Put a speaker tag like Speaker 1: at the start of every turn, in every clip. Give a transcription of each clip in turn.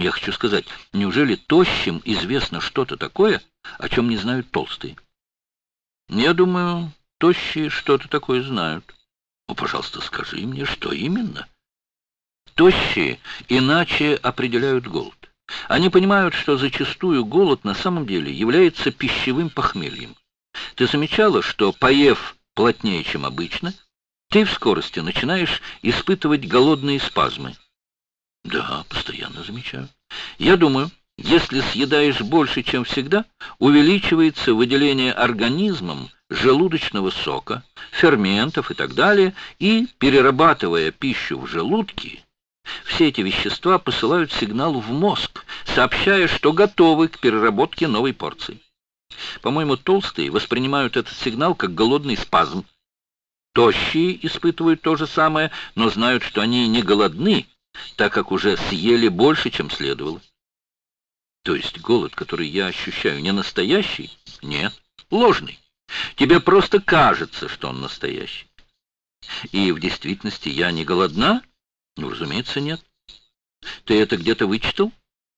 Speaker 1: Я хочу сказать, неужели тощим известно что-то такое, о чем не знают толстые? Я думаю, тощие что-то такое знают. Ну, пожалуйста, скажи мне, что именно? Тощие иначе определяют голод. Они понимают, что зачастую голод на самом деле является пищевым похмельем. Ты замечала, что, поев плотнее, чем обычно, ты в скорости начинаешь испытывать голодные спазмы. Да, постоянно замечаю. Я думаю, если съедаешь больше, чем всегда, увеличивается выделение организмом желудочного сока, ферментов и так далее, и, перерабатывая пищу в желудке, все эти вещества посылают сигнал в мозг, сообщая, что готовы к переработке новой порции. По-моему, толстые воспринимают этот сигнал как голодный спазм. Тощие испытывают то же самое, но знают, что они не голодны, так как уже съели больше, чем следовало. То есть голод, который я ощущаю, не настоящий? Нет, ложный. Тебе просто кажется, что он настоящий. И в действительности я не голодна? Ну, разумеется, нет. Ты это где-то вычитал?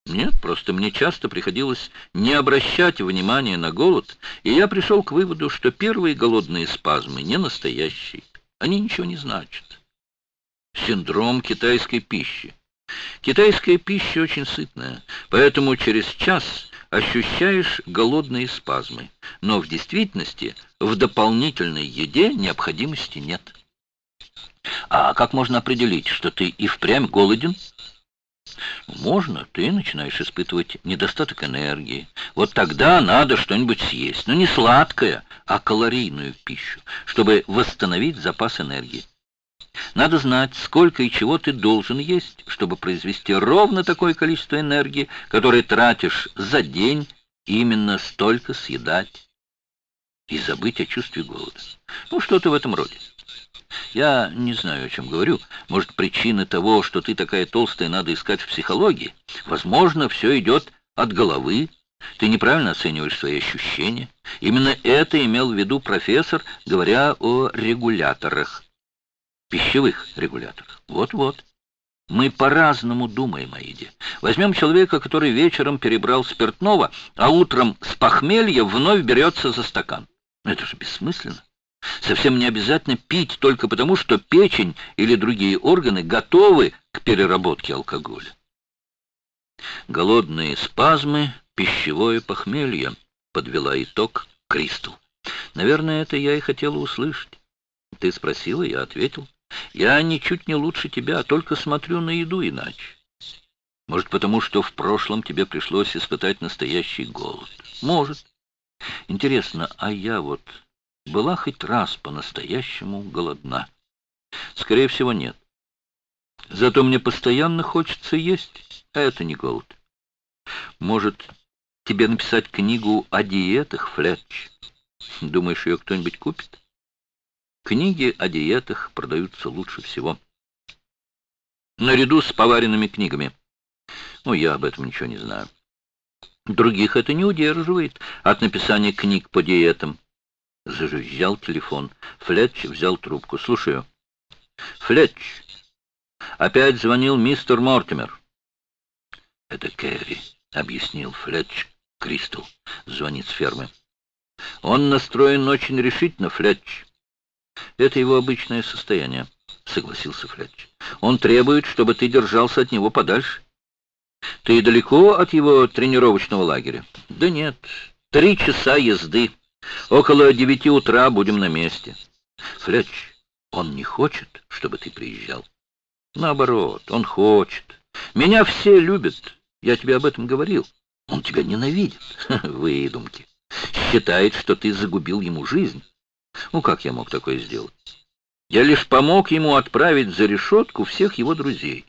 Speaker 1: Нет, просто мне часто приходилось не обращать внимания на голод, и я пришел к выводу, что первые голодные спазмы не настоящие. Они ничего не значат. Синдром китайской пищи. Китайская пища очень сытная, поэтому через час ощущаешь голодные спазмы. Но в действительности в дополнительной еде необходимости нет. А как можно определить, что ты и впрямь голоден? Можно, ты начинаешь испытывать недостаток энергии. Вот тогда надо что-нибудь съесть, но не сладкое, а калорийную пищу, чтобы восстановить запас энергии. Надо знать, сколько и чего ты должен есть, чтобы произвести ровно такое количество энергии, которое тратишь за день, именно столько съедать. И забыть о чувстве голода. Ну, что-то в этом роде. Я не знаю, о чем говорю. Может, причины того, что ты такая толстая, надо искать в психологии. Возможно, все идет от головы. Ты неправильно оцениваешь свои ощущения. Именно это имел в виду профессор, говоря о регуляторах пищевых регуляторах. Вот-вот. Мы по-разному думаем о еде. Возьмем человека, который вечером перебрал спиртного, а утром с похмелья вновь берется за стакан. Это же бессмысленно. Совсем не обязательно пить только потому, что печень или другие органы готовы к переработке алкоголя. Голодные спазмы, пищевое похмелье, подвела итог Кристал. Наверное, это я и хотела услышать. Ты спросила, я ответил. Я ничуть не лучше тебя, а только смотрю на еду иначе. Может, потому что в прошлом тебе пришлось испытать настоящий голод. Может. Интересно, а я вот была хоть раз по-настоящему голодна? Скорее всего, нет. Зато мне постоянно хочется есть, а это не голод. Может, тебе написать книгу о диетах, Флетч? Думаешь, ее кто-нибудь купит? Книги о диетах продаются лучше всего. Наряду с поваренными книгами. Ну, я об этом ничего не знаю. Других это не удерживает от написания книг по диетам. Зажужжал телефон. Флетч взял трубку. Слушаю. Флетч. Опять звонил мистер Мортимер. Это Кэрри, объяснил Флетч. Кристал звонит с фермы. Он настроен очень решительно, Флетч. Это его обычное состояние, согласился Флетч. Он требует, чтобы ты держался от него подальше. Ты далеко от его тренировочного лагеря? Да нет, три часа езды. Около девяти утра будем на месте. Флетч, он не хочет, чтобы ты приезжал. Наоборот, он хочет. Меня все любят. Я тебе об этом говорил. Он тебя ненавидит. Выдумки. Считает, что ты загубил ему жизнь. Ну, как я мог такое сделать? Я лишь помог ему отправить за решетку всех его друзей.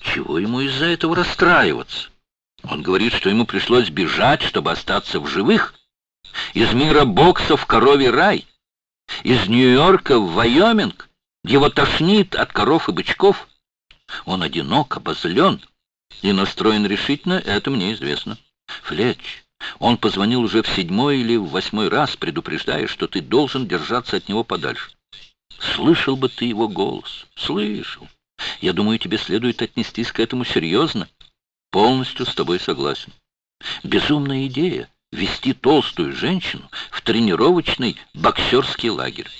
Speaker 1: Чего ему из-за этого расстраиваться? Он говорит, что ему пришлось бежать, чтобы остаться в живых. Из мира бокса в коровий рай. Из Нью-Йорка в Вайоминг. Его тошнит от коров и бычков. Он одинок, обозлен и настроен решительно, это мне известно. Флетч, он позвонил уже в седьмой или в восьмой раз, предупреждая, что ты должен держаться от него подальше. Слышал бы ты его голос. Слышал. Я думаю, тебе следует отнестись к этому серьезно. Полностью с тобой согласен. Безумная идея — вести толстую женщину в тренировочный боксерский лагерь.